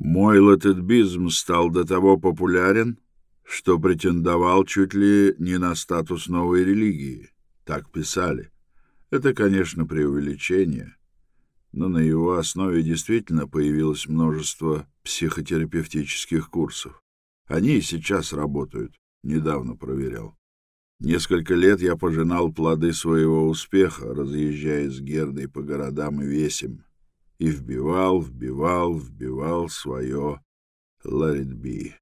Мой латетбизм стал до того популярен, что претендовал чуть ли не на статус новой религии. Так писали. Это, конечно, преувеличение, но на его основе действительно появилось множество психотерапевтических курсов. Они и сейчас работают, недавно проверял. Несколько лет я пожинал плоды своего успеха, разъезжая с Гердой по городам и весям, и вбивал, вбивал, вбивал свое «Let it be».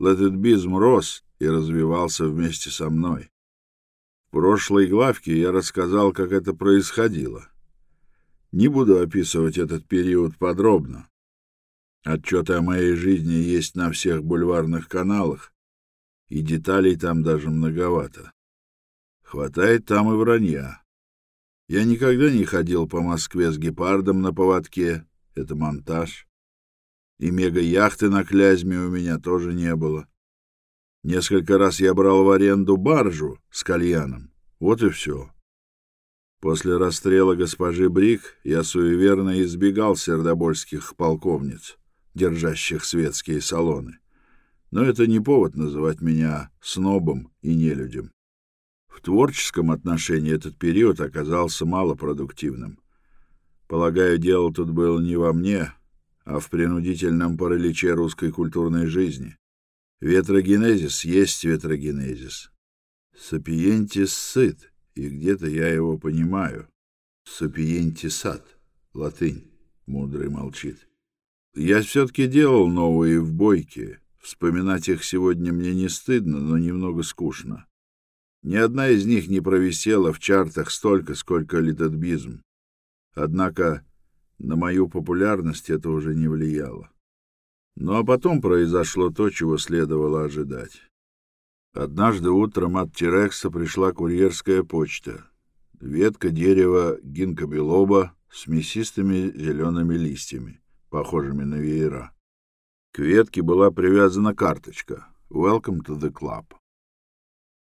«Let it be» рос и развивался вместе со мной. В прошлой главке я рассказал, как это происходило. Не буду описывать этот период подробно. Отчеты о моей жизни есть на всех бульварных каналах, и деталей там даже многовато. Хватает там и вранья. Я никогда не ходил по Москве с гепардом на поводке, это монтаж. И мега-яхты на Клязьме у меня тоже не было. Несколько раз я брал в аренду баржу с кальяном. Вот и все. После расстрела госпожи Брик я суеверно избегал сердобольских полковниц, держащих светские салоны. Но это не повод называть меня снобом и нелюдем. В творческом отношении этот период оказался малопродуктивным. Полагаю, дело тут было не во мне, а в принудительном параличе русской культурной жизни. Ветрогенезис есть ветрогенезис. Сапиентис сыт, и где-то я его понимаю. Сапиентисат, латынь, мудрый молчит. Я все-таки делал новые в бойке. Вспоминать их сегодня мне не стыдно, но немного скучно. Ни одна из них не провисела в чартах столько, сколько литотбизм. Однако на мою популярность это уже не влияло. Ну а потом произошло то, чего следовало ожидать. Однажды утром от Терекса пришла курьерская почта. Ветка дерева гинкобелоба с мясистыми зелеными листьями, похожими на веера. К ветке была привязана карточка «Welcome to the club».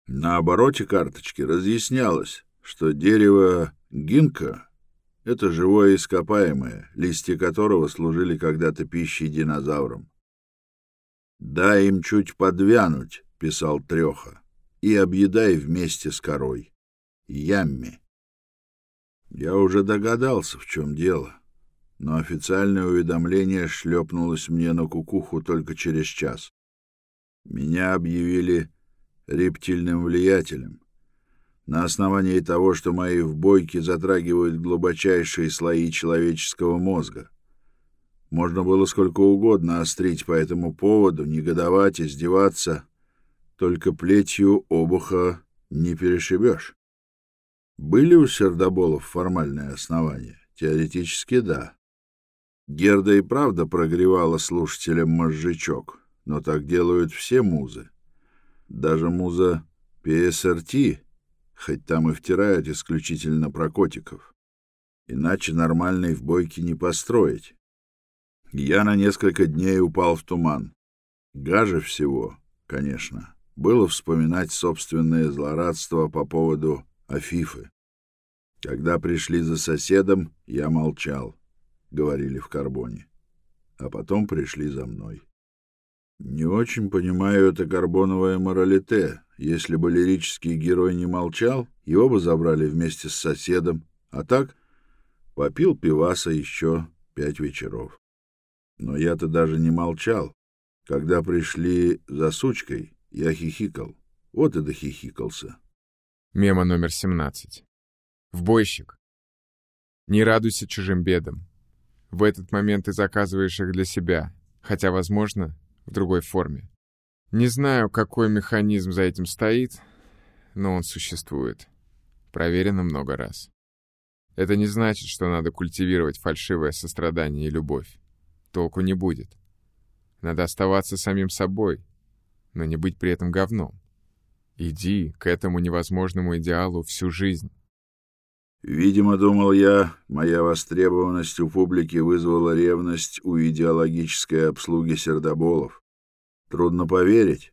На обороте карточки разъяснялось, что дерево гинка — это живое ископаемое, листья которого служили когда-то пищей динозаврам. «Дай им чуть подвянуть», — писал Треха, — «и объедай вместе с корой. Ямми». Я уже догадался, в чем дело, но официальное уведомление шлепнулось мне на кукуху только через час. Меня объявили рептильным влиятелем. На основании того, что мои вбойки затрагивают глубочайшие слои человеческого мозга. Можно было сколько угодно острить по этому поводу, негодовать, издеваться. Только плетью обуха не перешибешь. Были у сердоболов формальные основания? Теоретически да. Герда и правда прогревала слушателям мозжечок, но так делают все музы. Даже муза ПСРТ, хоть там и втирают исключительно про котиков. Иначе нормальной в бойке не построить. Я на несколько дней упал в туман. Гаже всего, конечно, было вспоминать собственное злорадство по поводу Афифы. Когда пришли за соседом, я молчал, говорили в карбоне. А потом пришли за мной. Не очень понимаю это карбоновое моралите. Если бы лирический герой не молчал, его бы забрали вместе с соседом, а так попил пиваса еще пять вечеров. Но я-то даже не молчал. Когда пришли за сучкой, я хихикал. Вот и дохихикался. Мема номер 17. В бойщик. Не радуйся чужим бедам. В этот момент ты заказываешь их для себя, хотя, возможно, в другой форме. Не знаю, какой механизм за этим стоит, но он существует. Проверено много раз. Это не значит, что надо культивировать фальшивое сострадание и любовь. Толку не будет. Надо оставаться самим собой, но не быть при этом говном. Иди к этому невозможному идеалу всю жизнь. Видимо, думал я, моя востребованность у публики вызвала ревность у идеологической обслуги сердоболов. Трудно поверить,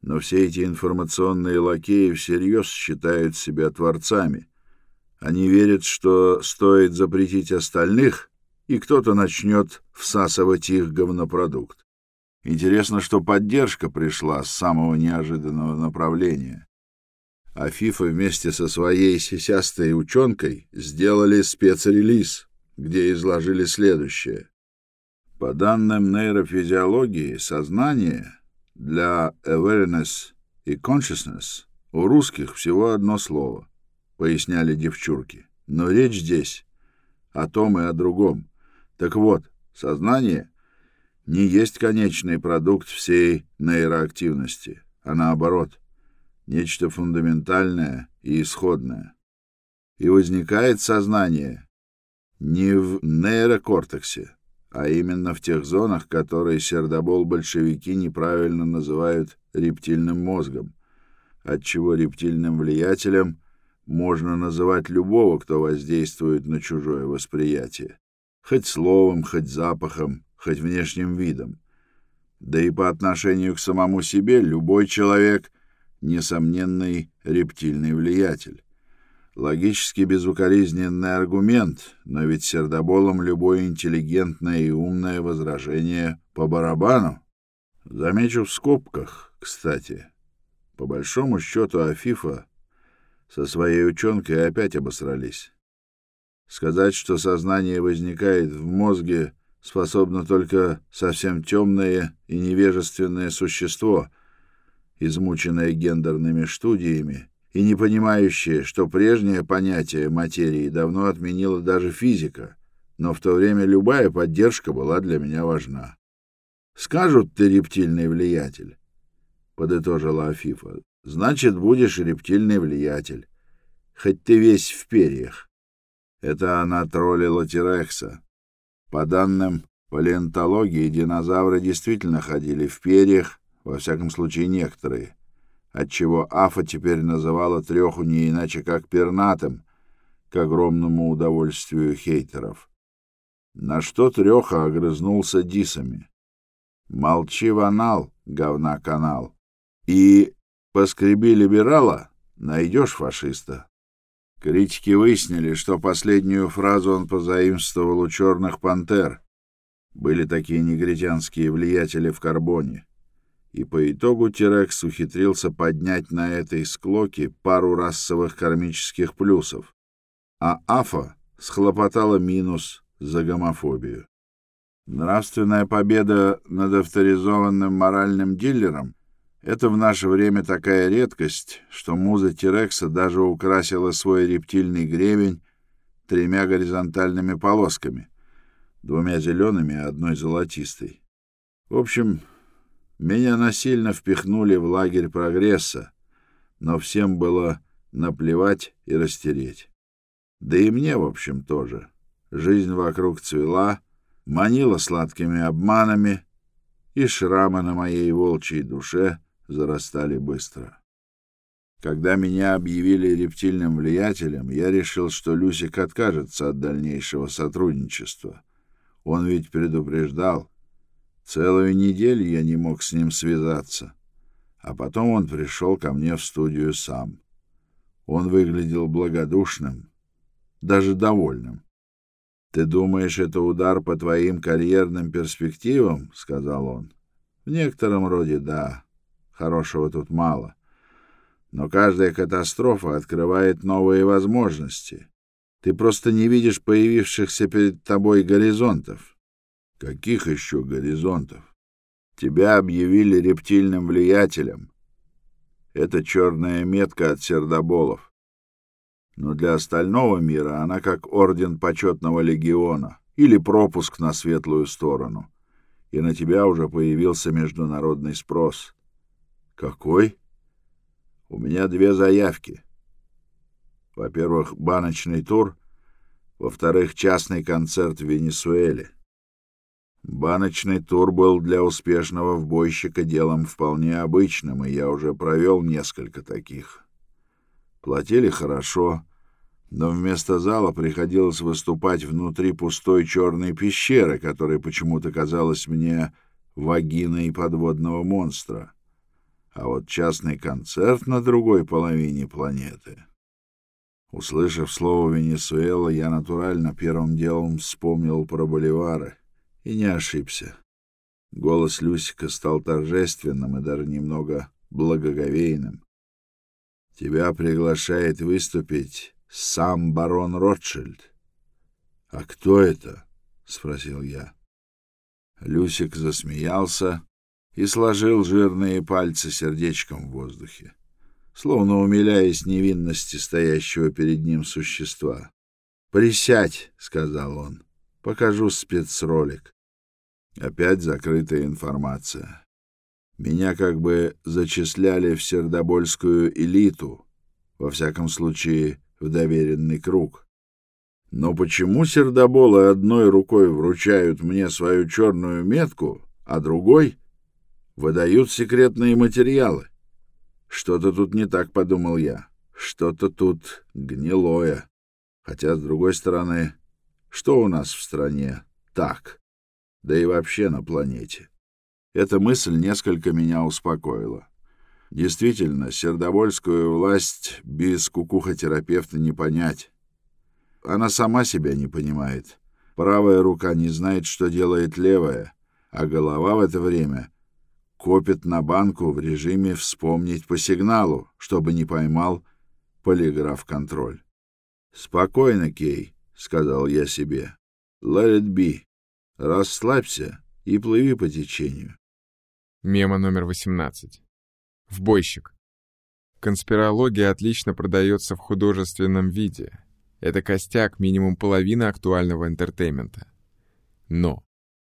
но все эти информационные лакеи всерьез считают себя творцами. Они верят, что стоит запретить остальных, и кто-то начнет всасывать их говнопродукт. Интересно, что поддержка пришла с самого неожиданного направления. А ФИФА вместе со своей сисястой ученкой сделали спецрелиз, где изложили следующее. По данным нейрофизиологии, сознание для awareness и consciousness у русских всего одно слово, поясняли девчурки. Но речь здесь о том и о другом. Так вот, сознание не есть конечный продукт всей нейроактивности, а наоборот, нечто фундаментальное и исходное. И возникает сознание не в нейрокортексе, а именно в тех зонах, которые сердобол-большевики неправильно называют рептильным мозгом, отчего рептильным влиятелем можно называть любого, кто воздействует на чужое восприятие, хоть словом, хоть запахом, хоть внешним видом. Да и по отношению к самому себе любой человек — несомненный рептильный влиятель. Логически безукоризненный аргумент, но ведь сердоболом любое интеллигентное и умное возражение по барабану. Замечу в скобках, кстати. По большому счету Афифа со своей ученкой опять обосрались. Сказать, что сознание возникает в мозге способно только совсем темное и невежественное существо, измученное гендерными студиями и не понимающее, что прежнее понятие материи давно отменила даже физика, но в то время любая поддержка была для меня важна. «Скажут, ты рептильный влиятель», — подытожила Афифа, — «значит, будешь рептильный влиятель, хоть ты весь в перьях». Это она троллила Тирекса, по данным палеонтологии, динозавры действительно ходили в перьях, во всяком случае некоторые, отчего Афа теперь называла треху не иначе как пернатым, к огромному удовольствию хейтеров. На что треха огрызнулся дисами. «Молчи, ванал, говна канал, и поскреби либерала, найдешь фашиста». Критики выяснили, что последнюю фразу он позаимствовал у «Черных пантер». Были такие негритянские влиятели в карбоне. И по итогу Терекс ухитрился поднять на этой склоке пару расовых кармических плюсов, а Афа схлопотала минус за гомофобию. Нравственная победа над авторизованным моральным дилером — это в наше время такая редкость, что муза Тирекса даже украсила свой рептильный гребень тремя горизонтальными полосками, двумя зелеными и одной золотистой. В общем, меня насильно впихнули в лагерь прогресса, но всем было наплевать и растереть. Да и мне, в общем, тоже. Жизнь вокруг цвела, манила сладкими обманами, и шрамы на моей волчьей душе — зарастали быстро. Когда меня объявили рептильным влиятелем, я решил, что Люсик откажется от дальнейшего сотрудничества. Он ведь предупреждал. Целую неделю я не мог с ним связаться. А потом он пришел ко мне в студию сам. Он выглядел благодушным, даже довольным. «Ты думаешь, это удар по твоим карьерным перспективам?» — сказал он. «В некотором роде да. Хорошего тут мало. Но каждая катастрофа открывает новые возможности. Ты просто не видишь появившихся перед тобой горизонтов. Каких еще горизонтов? Тебя объявили рептильным влиятелем. Это черная метка от сердоболов. Но для остального мира она как орден почетного легиона или пропуск на светлую сторону. И на тебя уже появился международный спрос. Какой? У меня две заявки. Во-первых, баночный тур, во-вторых, частный концерт в Венесуэле. Баночный тур был для успешного вбойщика делом вполне обычным, и я уже провел несколько таких. Платили хорошо, но вместо зала приходилось выступать внутри пустой черной пещеры, которая почему-то казалась мне вагиной подводного монстра а вот частный концерт на другой половине планеты. Услышав слово «Венесуэла», я натурально первым делом вспомнил про боливары и не ошибся. Голос Люсика стал торжественным и даже немного благоговейным. «Тебя приглашает выступить сам барон Ротшильд». «А кто это?» — спросил я. Люсик засмеялся и сложил жирные пальцы сердечком в воздухе, словно умиляясь невинности стоящего перед ним существа. «Присядь», — сказал он, — «покажу спецролик». Опять закрытая информация. Меня как бы зачисляли в сердобольскую элиту, во всяком случае, в доверенный круг. Но почему сердоболы одной рукой вручают мне свою черную метку, а другой выдают секретные материалы? Что-то тут не так, подумал я. Что-то тут гнилое. Хотя, с другой стороны, что у нас в стране так? Да и вообще на планете. Эта мысль несколько меня успокоила. Действительно, сердобольскую власть без кукухотерапевта не понять. Она сама себя не понимает. Правая рука не знает, что делает левая, а голова в это время копит на банку в режиме «вспомнить по сигналу», чтобы не поймал полиграф-контроль. «Спокойно, Кей», — сказал я себе. «Let it be. Расслабься и плыви по течению». Мемо номер 18. Вбойщик. Конспирология отлично продается в художественном виде, это костяк минимум половины актуального интертеймента. Но,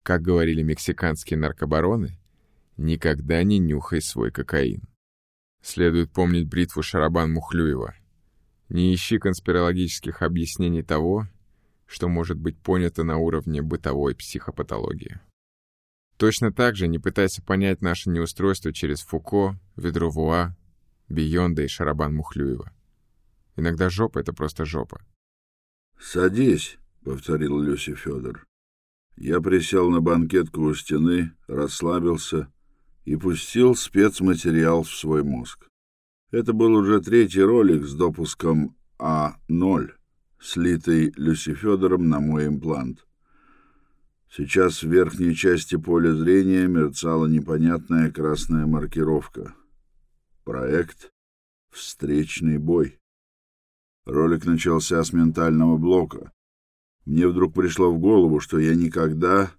как говорили мексиканские наркобароны, никогда не нюхай свой кокаин. Следует помнить бритву Шарабан Мухлюева. Не ищи конспирологических объяснений того, что может быть понято на уровне бытовой психопатологии. Точно так же не пытайся понять наше неустройство через Фуко, Ведровуа, Бионда и Шарабан Мухлюева. Иногда жопа — это просто жопа. «Садись», — повторил Люси Федор. Я присел на банкетку у стены, расслабился и пустил спецматериал в свой мозг. Это был уже третий ролик с допуском А0, слитый Люси Федором на мой имплант. Сейчас в верхней части поля зрения мерцала непонятная красная маркировка. Проект «Встречный бой». Ролик начался с ментального блока. Мне вдруг пришло в голову, что я никогда,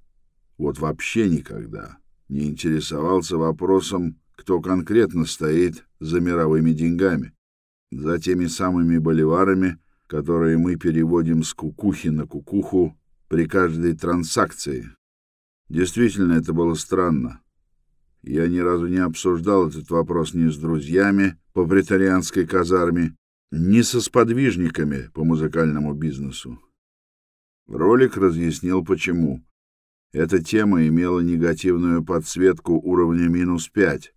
вот вообще никогда, не интересовался вопросом, кто конкретно стоит за мировыми деньгами, за теми самыми боливарами, которые мы переводим с кукухи на кукуху при каждой транзакции. Действительно, это было странно. Я ни разу не обсуждал этот вопрос ни с друзьями по претарианской казарме, ни со сподвижниками по музыкальному бизнесу. Ролик разъяснил, почему. Эта тема имела негативную подсветку уровня минус 5.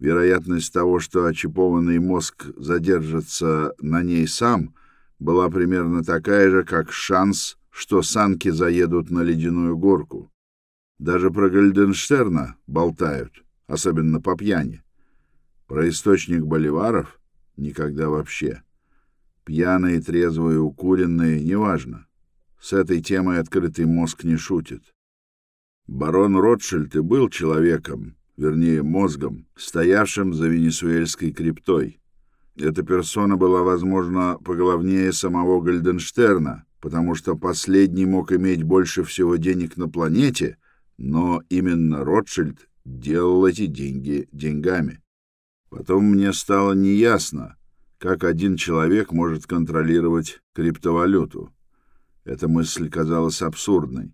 Вероятность того, что очипованный мозг задержится на ней сам, была примерно такая же, как шанс, что санки заедут на ледяную горку. Даже про Гальденштерна болтают, особенно по пьяни. Про источник боливаров никогда вообще. Пьяные, трезвые, укуренные, неважно. С этой темой открытый мозг не шутит. Барон Ротшильд и был человеком, вернее, мозгом, стоявшим за венесуэльской криптой. Эта персона была, возможно, поглавнее самого Гальденштерна, потому что последний мог иметь больше всего денег на планете, но именно Ротшильд делал эти деньги деньгами. Потом мне стало неясно, как один человек может контролировать криптовалюту. Эта мысль казалась абсурдной.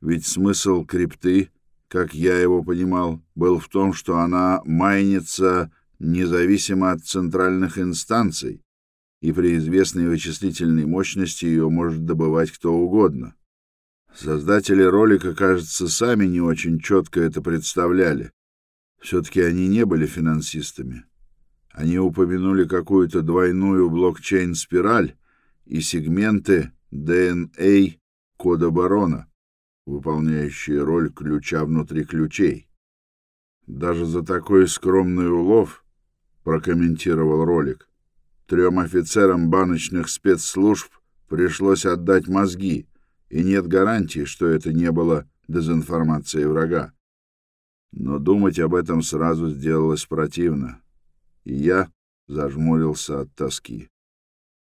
Ведь смысл крипты, как я его понимал, был в том, что она майнится независимо от центральных инстанций, и при известной вычислительной мощности ее может добывать кто угодно. Создатели ролика, кажется, сами не очень четко это представляли. Все-таки они не были финансистами. Они упомянули какую-то двойную блокчейн-спираль и сегменты DNA кода барона, выполняющие роль ключа внутри ключей. Даже за такой скромный улов, прокомментировал ролик, трем офицерам баночных спецслужб пришлось отдать мозги, и нет гарантии, что это не было дезинформацией врага. Но думать об этом сразу сделалось противно, и я зажмурился от тоски.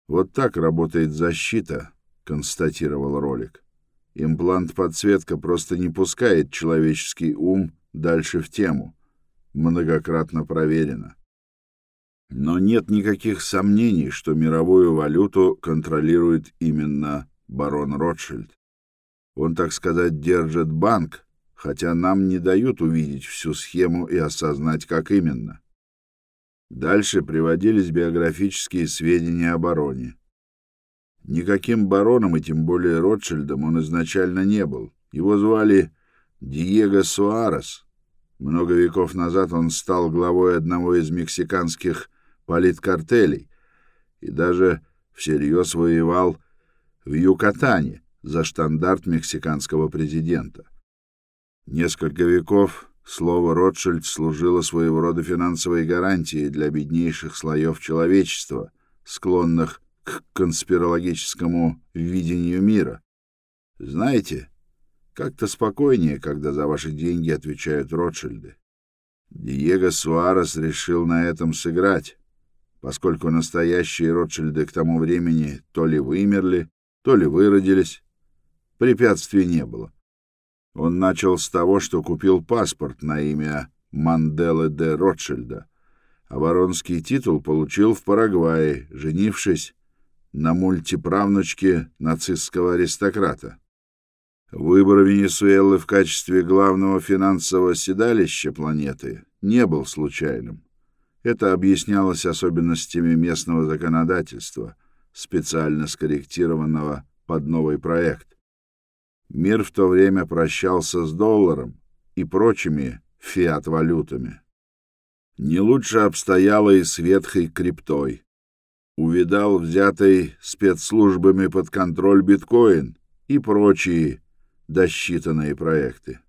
«Вот так работает защита», — констатировал ролик. «Имплант-подсветка просто не пускает человеческий ум дальше в тему. Многократно проверено». Но нет никаких сомнений, что мировую валюту контролирует именно барон Ротшильд. Он, так сказать, держит банк, хотя нам не дают увидеть всю схему и осознать, как именно. Дальше приводились биографические сведения о бароне. Никаким бароном и тем более Ротшильдом он изначально не был. Его звали Диего Суарес. Много веков назад он стал главой одного из мексиканских политкартелей и даже всерьез воевал в Юкатане за штандарт мексиканского президента. Несколько веков слово «Ротшильд» служило своего рода финансовой гарантией для беднейших слоев человечества, склонных к конспирологическому видению мира. Знаете, как-то спокойнее, когда за ваши деньги отвечают Ротшильды. Диего Суарес решил на этом сыграть, поскольку настоящие Ротшильды к тому времени то ли вымерли, то ли выродились. Препятствий не было. Он начал с того, что купил паспорт на имя Манделы де Ротшильда, а баронский титул получил в Парагвае, женившись на мультиправнучке нацистского аристократа. Выбор Венесуэлы в качестве главного финансового седалища планеты не был случайным. Это объяснялось особенностями местного законодательства, специально скорректированного под новый проект. Мир в то время прощался с долларом и прочими фиат-валютами. Не лучше обстояло и с ветхой криптой. Увидал взятый спецслужбами под контроль биткоин и прочие досчитанные проекты.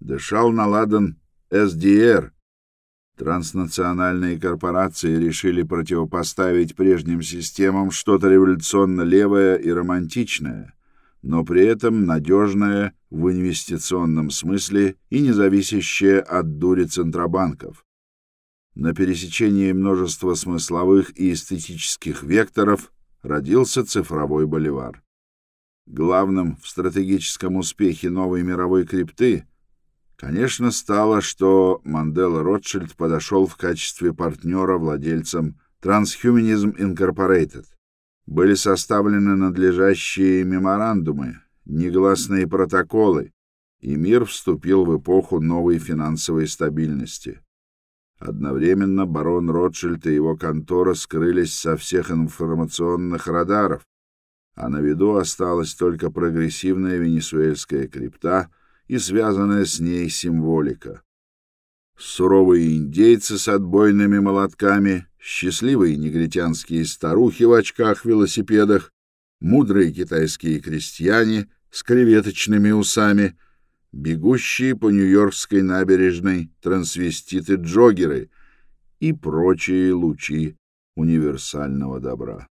Дышал наладан SDR — Транснациональные корпорации решили противопоставить прежним системам что-то революционно левое и романтичное, но при этом надежное в инвестиционном смысле и не зависящее от дури центробанков. На пересечении множества смысловых и эстетических векторов родился цифровой боливар. Главным в стратегическом успехе новой мировой крипты Конечно, стало, что Мандела Ротшильд подошел в качестве партнера владельцам Transhumanism Incorporated. Были составлены надлежащие меморандумы, негласные протоколы, и мир вступил в эпоху новой финансовой стабильности. Одновременно барон Ротшильд и его контора скрылись со всех информационных радаров, а на виду осталась только прогрессивная венесуэльская крипта — и связанная с ней символика. Суровые индейцы с отбойными молотками, счастливые негритянские старухи в очках-велосипедах, мудрые китайские крестьяне с креветочными усами, бегущие по Нью-Йоркской набережной трансвеститы-джогеры и прочие лучи универсального добра.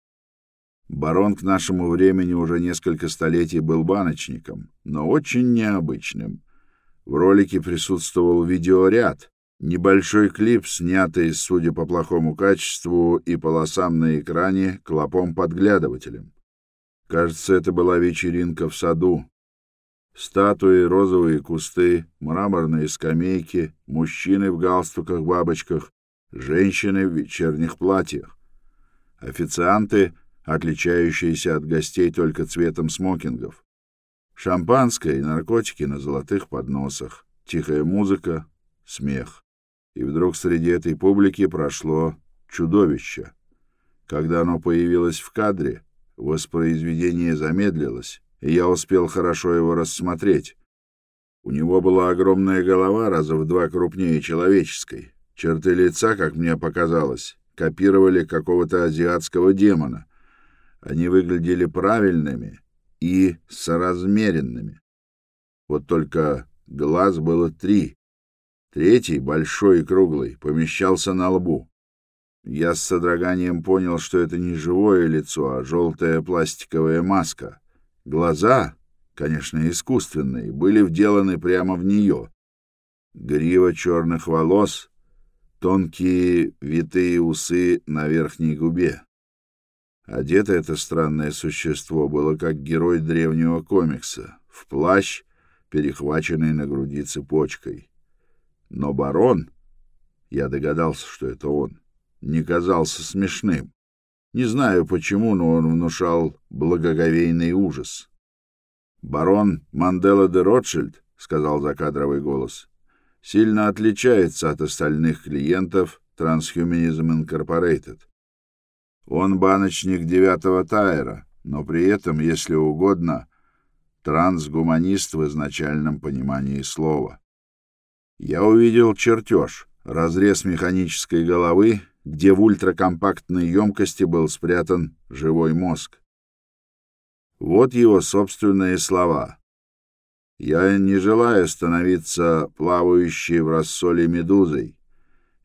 Барон к нашему времени уже несколько столетий был баночником, но очень необычным. В ролике присутствовал видеоряд, небольшой клип, снятый, судя по плохому качеству и полосам на экране, клопом-подглядывателем. Кажется, это была вечеринка в саду. Статуи, розовые кусты, мраморные скамейки, мужчины в галстуках-бабочках, женщины в вечерних платьях. Официанты — отличающиеся от гостей только цветом смокингов. Шампанское и наркотики на золотых подносах, тихая музыка, смех. И вдруг среди этой публики прошло чудовище. Когда оно появилось в кадре, воспроизведение замедлилось, и я успел хорошо его рассмотреть. У него была огромная голова, раза в два крупнее человеческой. Черты лица, как мне показалось, копировали какого-то азиатского демона — они выглядели правильными и соразмеренными. Вот только глаз было три. Третий, большой и круглый, помещался на лбу. Я с содроганием понял, что это не живое лицо, а желтая пластиковая маска. Глаза, конечно, искусственные, были вделаны прямо в нее. Грива черных волос, тонкие витые усы на верхней губе. Одето это странное существо было как герой древнего комикса, в плащ, перехваченный на груди цепочкой. Но барон, я догадался, что это он, не казался смешным. Не знаю почему, но он внушал благоговейный ужас. «Барон Мандела де Ротшильд», — сказал закадровый голос, — «сильно отличается от остальных клиентов Transhumanism Incorporated. Он баночник девятого тайра, но при этом, если угодно, трансгуманист в изначальном понимании слова. Я увидел чертеж, разрез механической головы, где в ультракомпактной емкости был спрятан живой мозг. Вот его собственные слова. «Я не желаю становиться плавающей в рассоле медузой.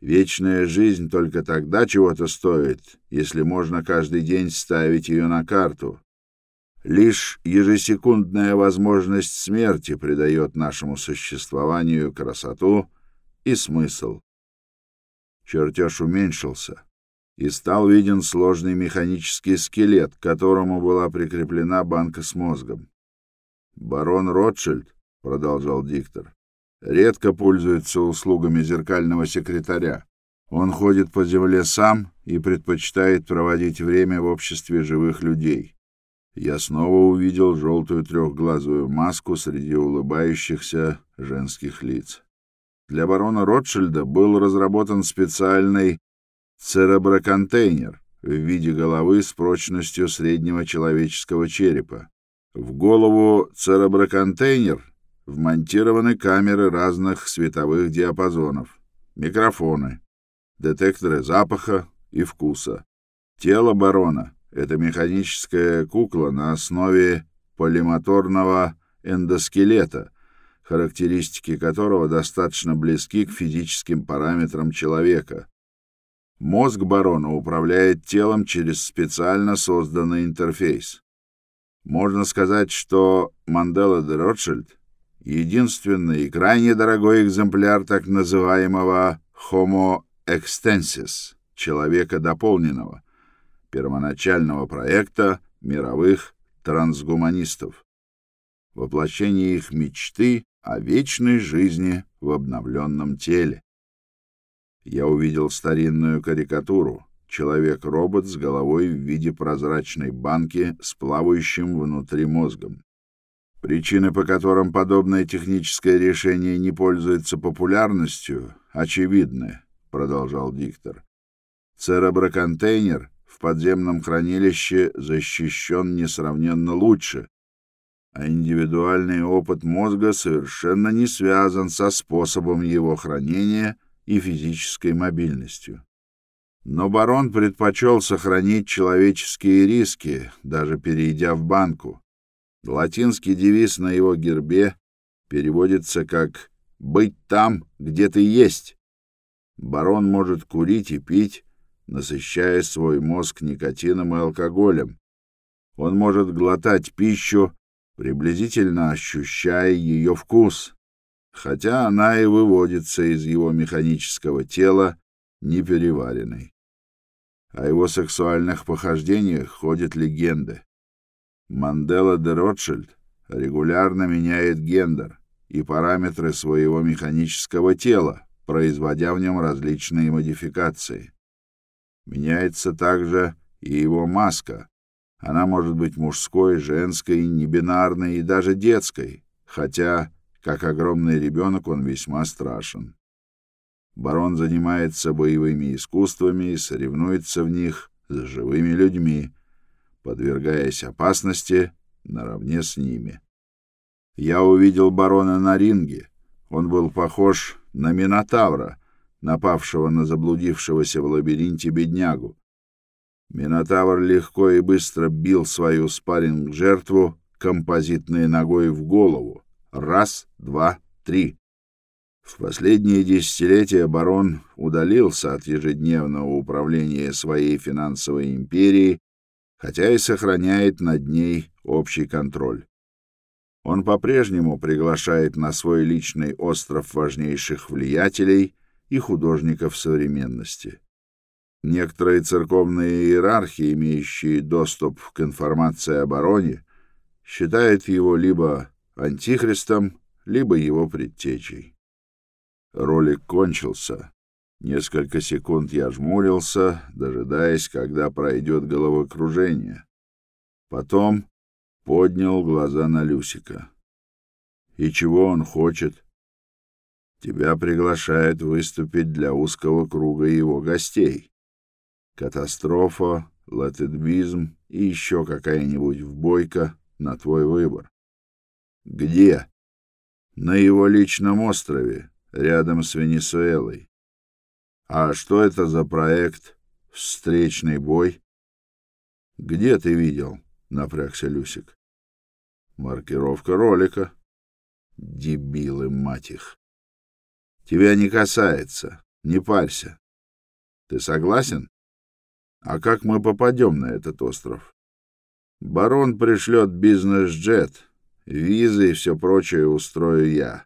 Вечная жизнь только тогда чего-то стоит, если можно каждый день ставить ее на карту. Лишь ежесекундная возможность смерти придает нашему существованию красоту и смысл. Чертеж уменьшился, и стал виден сложный механический скелет, к которому была прикреплена банка с мозгом. «Барон Ротшильд», — продолжал диктор, редко пользуется услугами зеркального секретаря. Он ходит по земле сам и предпочитает проводить время в обществе живых людей. Я снова увидел желтую трехглазую маску среди улыбающихся женских лиц. Для барона Ротшильда был разработан специальный цереброконтейнер в виде головы с прочностью среднего человеческого черепа. В голову цереброконтейнер вмонтированы камеры разных световых диапазонов, микрофоны, детекторы запаха и вкуса. Тело барона — это механическая кукла на основе полимоторного эндоскелета, характеристики которого достаточно близки к физическим параметрам человека. Мозг барона управляет телом через специально созданный интерфейс. Можно сказать, что Мандела де Ротшильд единственный и крайне дорогой экземпляр так называемого Homo extensis, человека дополненного, первоначального проекта мировых трансгуманистов, воплощение их мечты о вечной жизни в обновленном теле. Я увидел старинную карикатуру, человек-робот с головой в виде прозрачной банки с плавающим внутри мозгом. Причины, по которым подобное техническое решение не пользуется популярностью, очевидны, продолжал диктор. Цереброконтейнер в подземном хранилище защищен несравненно лучше, а индивидуальный опыт мозга совершенно не связан со способом его хранения и физической мобильностью. Но барон предпочел сохранить человеческие риски, даже перейдя в банку. Латинский девиз на его гербе переводится как «быть там, где ты есть». Барон может курить и пить, насыщая свой мозг никотином и алкоголем. Он может глотать пищу, приблизительно ощущая ее вкус, хотя она и выводится из его механического тела непереваренной. О его сексуальных похождениях ходят легенды. Мандела де Ротшильд регулярно меняет гендер и параметры своего механического тела, производя в нем различные модификации. Меняется также и его маска. Она может быть мужской, женской, небинарной и даже детской, хотя, как огромный ребенок, он весьма страшен. Барон занимается боевыми искусствами и соревнуется в них с живыми людьми, подвергаясь опасности наравне с ними. Я увидел барона на ринге. Он был похож на Минотавра, напавшего на заблудившегося в лабиринте беднягу. Минотавр легко и быстро бил свою спарринг-жертву композитной ногой в голову. Раз, два, три. В последние десятилетия барон удалился от ежедневного управления своей финансовой империей, хотя и сохраняет над ней общий контроль. Он по-прежнему приглашает на свой личный остров важнейших влиятелей и художников современности. Некоторые церковные иерархи, имеющие доступ к информации о бароне, считают его либо антихристом, либо его предтечей. Ролик кончился. Несколько секунд я жмурился, дожидаясь, когда пройдет головокружение. Потом поднял глаза на Люсика. «И чего он хочет?» «Тебя приглашают выступить для узкого круга его гостей. Катастрофа, латедбизм и еще какая-нибудь вбойка на твой выбор». «Где?» «На его личном острове, рядом с Венесуэлой. А что это за проект «Встречный бой»? Где ты видел? Напрягся Люсик. Маркировка ролика. Дебилы, мать их. Тебя не касается. Не парься. Ты согласен? А как мы попадем на этот остров? Барон пришлет бизнес-джет. Визы и все прочее устрою я.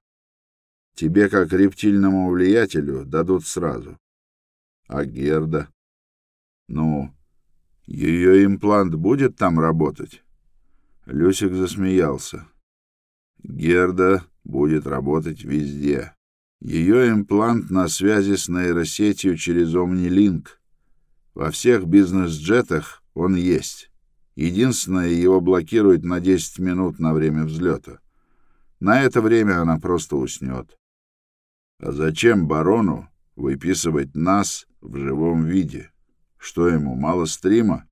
Тебе, как рептильному влиятелю, дадут сразу. А Герда? Ну, ее имплант будет там работать? Люсик засмеялся. Герда будет работать везде. Ее имплант на связи с нейросетью через Омнилинк. Во всех бизнес-джетах он есть. Единственное, его блокируют на 10 минут на время взлета. На это время она просто уснет. А зачем барону выписывать нас в живом виде? Что ему, мало стрима?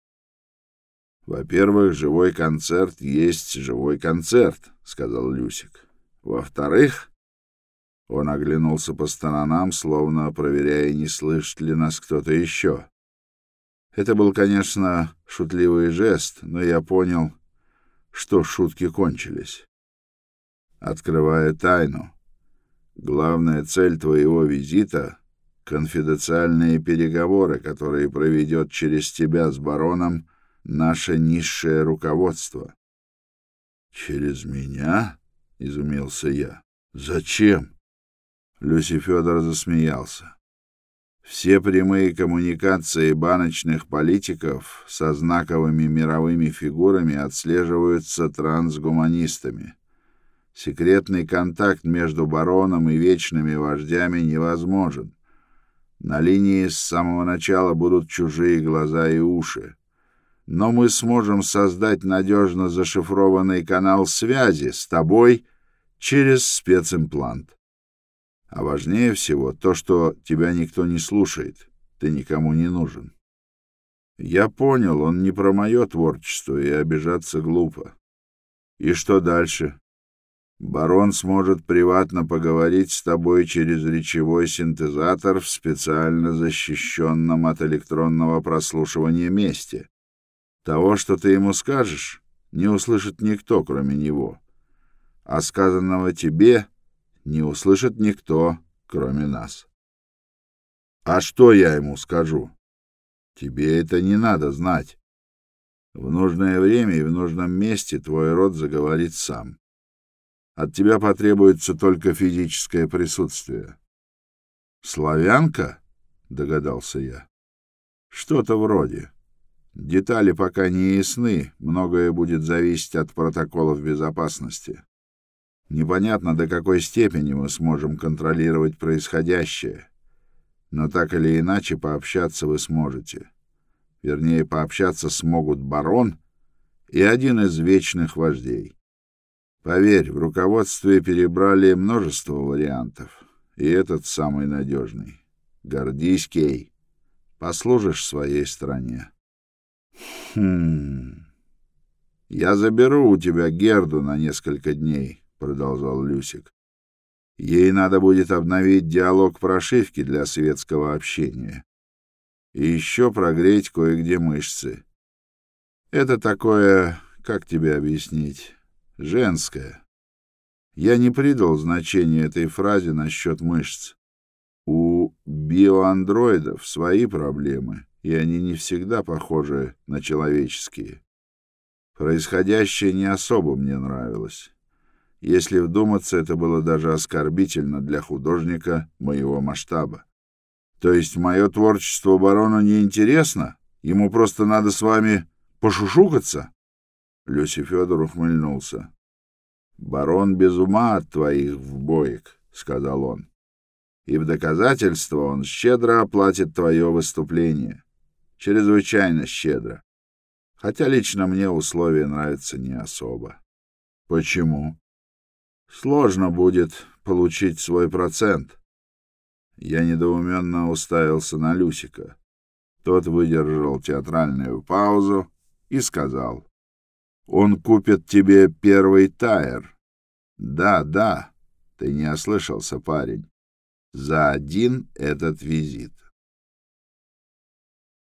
Во-первых, живой концерт есть живой концерт, сказал Люсик. Во-вторых, он оглянулся по сторонам, словно проверяя, не слышит ли нас кто-то еще. Это был, конечно, шутливый жест, но я понял, что шутки кончились. Открывая тайну, Главная цель твоего визита — конфиденциальные переговоры, которые проведет через тебя с бароном наше низшее руководство. — Через меня? — изумился я. — Зачем? Люси Федор засмеялся. Все прямые коммуникации баночных политиков со знаковыми мировыми фигурами отслеживаются трансгуманистами. Секретный контакт между бароном и вечными вождями невозможен. На линии с самого начала будут чужие глаза и уши. Но мы сможем создать надежно зашифрованный канал связи с тобой через специмплант. А важнее всего то, что тебя никто не слушает, ты никому не нужен. Я понял, он не про мое творчество, и обижаться глупо. И что дальше? Барон сможет приватно поговорить с тобой через речевой синтезатор в специально защищенном от электронного прослушивания месте. Того, что ты ему скажешь, не услышит никто, кроме него. А сказанного тебе не услышит никто, кроме нас. А что я ему скажу? Тебе это не надо знать. В нужное время и в нужном месте твой род заговорит сам. От тебя потребуется только физическое присутствие. Славянка? догадался я. Что-то вроде. Детали пока не ясны, многое будет зависеть от протоколов безопасности. Непонятно, до какой степени мы сможем контролировать происходящее, но так или иначе пообщаться вы сможете. Вернее, пообщаться смогут барон и один из вечных вождей. Поверь, в руководстве перебрали множество вариантов, и этот самый надежный. Гордись, Кей. Послужишь своей стране. Хм. Я заберу у тебя Герду на несколько дней, продолжал Люсик. Ей надо будет обновить диалог прошивки для светского общения. И еще прогреть кое-где мышцы. Это такое, как тебе объяснить? Женское. Я не придал значения этой фразе насчет мышц. У биоандроидов свои проблемы, и они не всегда похожи на человеческие. Происходящее не особо мне нравилось. Если вдуматься, это было даже оскорбительно для художника моего масштаба. То есть мое творчество барону не интересно? Ему просто надо с вами пошушукаться? Люси Федор ухмыльнулся. «Барон без ума от твоих вбоек», — сказал он. «И в доказательство он щедро оплатит твое выступление. Чрезвычайно щедро. Хотя лично мне условия нравятся не особо». «Почему?» «Сложно будет получить свой процент». Я недоуменно уставился на Люсика. Тот выдержал театральную паузу и сказал. Он купит тебе первый тайр. Да, да, ты не ослышался, парень. За один этот визит.